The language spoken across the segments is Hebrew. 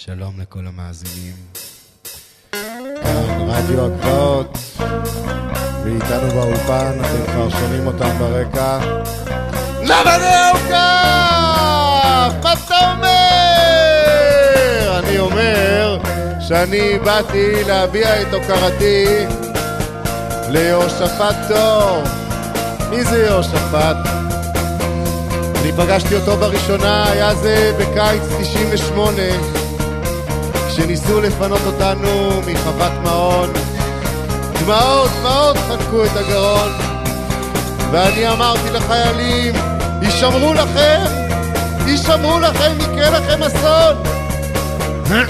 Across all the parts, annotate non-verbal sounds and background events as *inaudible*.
שלום לכל המאזינים. כאן רדיו הגבעות, ואיתנו באולפן, אתם כבר שומעים אותם ברקע. למה זהו כך? מה אתה אומר? אני אומר שאני באתי להביע את הוקרתי ליהושפט טוב. מי זה יהושפט? אני פגשתי אותו בראשונה, היה זה בקיץ 98, כשניסו לפנות אותנו מחוות מעון. דמעות, דמעות חנקו את הגרון, ואני אמרתי לחיילים, הישמרו לכם, הישמרו לכם, יקרה לכם אסון. *coughs*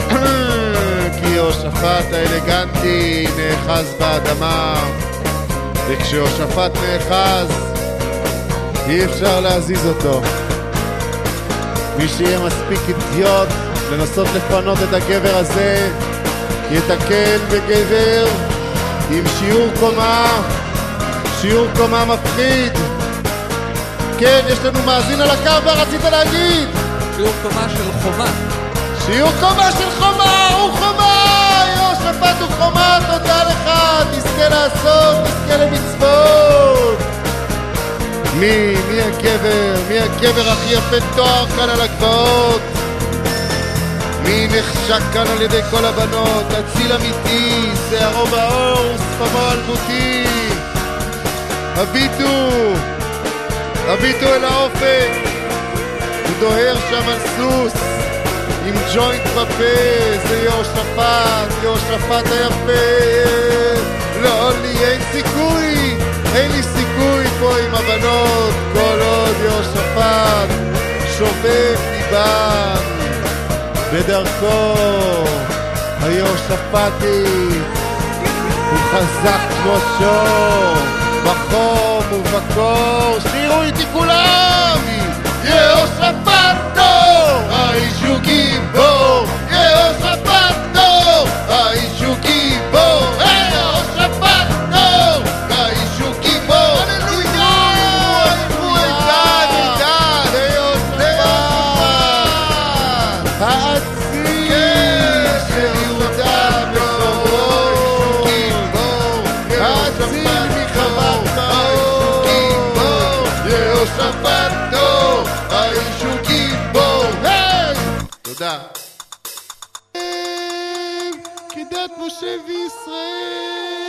כי יהושפט האלגנטי נאחז באדמה, וכשהושפט נאחז, אי אפשר להזיז אותו. מי שיהיה מספיק אידיוט לנסות לפנות את הגבר הזה, יתקל בגבר עם שיעור קומה, שיעור קומה מפחיד. כן, יש לנו מאזין על הקו, מה רצית להגיד? שיעור קומה של חומה. שיעור קומה של חומה, הוא חומה! יהושפט הוא חומה, תודה לך! תזכה לעשות, תזכה למצוות! מי, מי הגבר? מי הגבר הכי יפה תואר כאן על הגבעות? מי נחשק כאן על ידי כל הבנות? אציל אמיתי, שערו באור, שפמו אלמותי. הביטו, הביטו אל האופק. הוא דוהר שם על סוס, עם ג'וינט בפה, זה יהושפט, יהושפט היפה. לא, לי אין סיכוי, אין לי סיכוי פה עם הבנות, כל עוד יהושפט שובב ליבן בדרכו היהושפטית. הוא חזק כמו שור, בחום ובקור, שירו איתי כולם! יהושפטו! האציל של יהודה ושומרון! האציל מחוות מעון! יהושפטו! האיש הוא גיבור! תודה. כדת משה וישראל